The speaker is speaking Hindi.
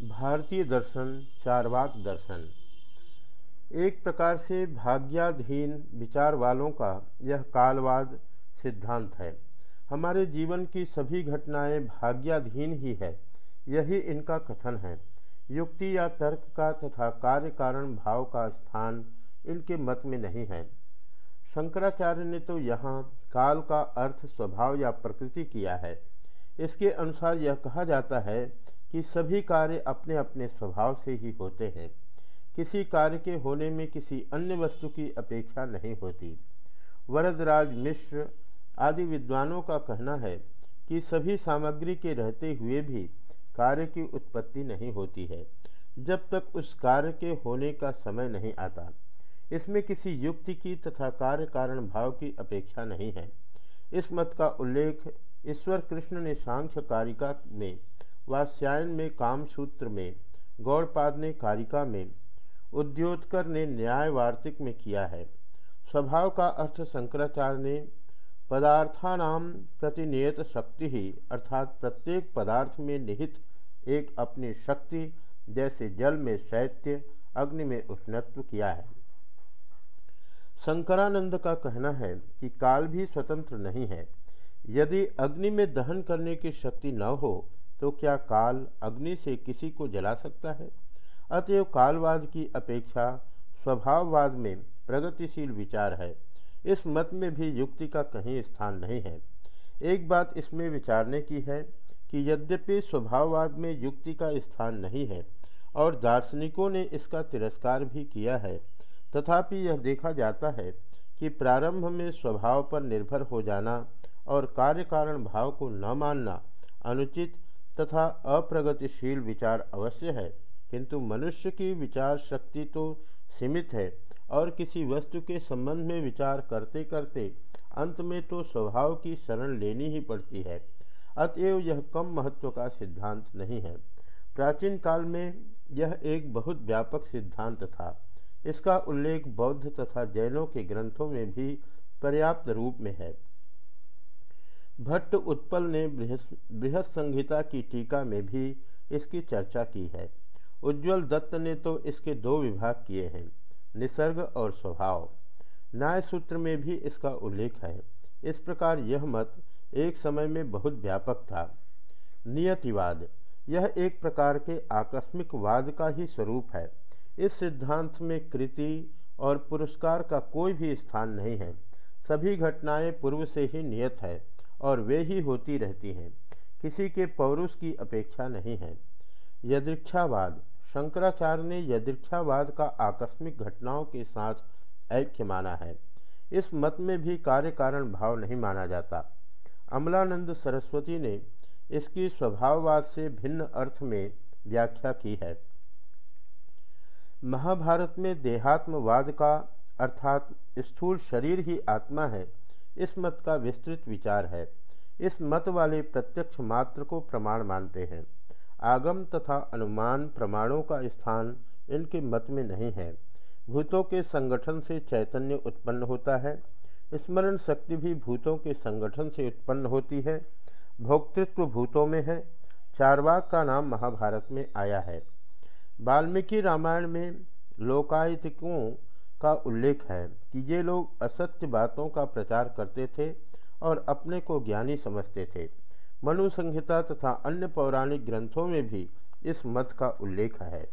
भारतीय दर्शन, चारवाक दर्शन। एक प्रकार से भाग्याधीन विचार वालों का यह कालवाद सिद्धांत है। हमारे जीवन की सभी घटनाएँ भाग्याधीन ही है, यही इनका कथन है। युक्ति या तर्क का तथा कार्य कारण भाव का स्थान इनके मत में नहीं है। शंकराचार्य ने तो यहाँ काल का अर्थ, स्वभाव या प्रकृति किया है। इसके अनुसार यह कहा जाता है कि सभी कार्य अपने अपने स्वभाव से ही होते हैं। किसी कार्य के होने में किसी अन्य वस्तु की अपेक्षा नहीं होती। वरदराज मिश्र आदि विद्वानों का कहना है कि सभी सामग्री के रहते हुए भी कार्य की उत्पत्ति नहीं होती है, जब तक उस कार्य के होने का समय नहीं आता। इसमें किसी युक्ति की तथा कार्य कारण भाव की अपेक्षा नहीं है। इस मत का उल्लेख ईश्वर कृष्ण ने सांख्य कारिका में वास्यायन में कामसूत्र में, गौड़पाद ने कारिका में, उद्योतकर ने न्याय वार्तिक में किया है। स्वभाव का अर्थ शंकराचार्य ने, पदार्थानाम प्रतिनियत शक्ति ही, अर्थात प्रत्येक पदार्थ में निहित एक अपनी शक्ति, जैसे जल में शैत्य, अग्नि में उष्णत्व किया है। शंकरानंद का कहना है कि काल भी स्वतंत्र नहीं है। यदि अग्नि में दहन करने की शक्ति न हो तो क्या काल अग्नि से किसी को जला सकता है? अतएव कालवाद की अपेक्षा स्वभाववाद में प्रगतिशील विचार है। इस मत में भी युक्ति का कहीं स्थान नहीं है। एक बात इसमें विचारने की है कि यद्यपि स्वभाववाद में युक्ति का स्थान नहीं है और दार्शनिकों ने इसका तिरस्कार भी किया है, तथापि यह देखा जाता है कि प्रारंभ में स्वभाव पर निर्भर हो जाना और कार्य कारण भाव को न मानना अनुचित तथा अप्रगतिशील विचार अवश्य है, किंतु मनुष्य की विचार शक्ति तो सीमित है और किसी वस्तु के संबंध में विचार करते करते अंत में तो स्वभाव की शरण लेनी ही पड़ती है। अतएव यह कम महत्व का सिद्धांत नहीं है। प्राचीन काल में यह एक बहुत व्यापक सिद्धांत था। इसका उल्लेख बौद्ध तथा जैनों के ग्रंथों में भी पर्याप्त रूप में है। भट्ट उत्पल ने बृहद संहिता की टीका में भी इसकी चर्चा की है। उज्ज्वल दत्त ने तो इसके दो विभाग किए हैं, निसर्ग और स्वभाव। न्याय सूत्र में भी इसका उल्लेख है। इस प्रकार यह मत एक समय में बहुत व्यापक था। नियतिवाद, यह एक प्रकार के आकस्मिक वाद का ही स्वरूप है। इस सिद्धांत में कृति और पुरस्कार का कोई भी स्थान नहीं है। सभी घटनाएँ पूर्व से ही नियत है। और वे ही होती रहती हैं। किसी के पौरुष की अपेक्षा नहीं है। यदृक्षावाद। शंकराचार्य ने यदृक्षावाद का आकस्मिक घटनाओं के साथ ऐक्य माना है। इस मत में भी कार्य कारण भाव नहीं माना जाता। अमलानंद सरस्वती ने इसकी स्वभाववाद से भिन्न अर्थ में व्याख्या की है। महाभारत में देहात्मवाद का अर्थात स्थूल शरीर ही आत्मा है। इस मत का विस्तृत विचार है। इस मत वाले प्रत्यक्ष मात्र को प्रमाण मानते हैं। आगम तथा अनुमान प्रमाणों का स्थान इनके मत में नहीं है। भूतों के संगठन से चैतन्य उत्पन्न होता है। स्मरण शक्ति भी भूतों के संगठन से उत्पन्न होती है। भोक्तृत्व भूतों में है। चारवाक का नाम महाभारत में आया है। वाल्मीकि रामायण में लोकायतिकों का उल्लेख है कि ये लोग असत्य बातों का प्रचार करते थे और अपने को ज्ञानी समझते थे। मनु संहिता तथा अन्य पौराणिक ग्रंथों में भी इस मत का उल्लेख है।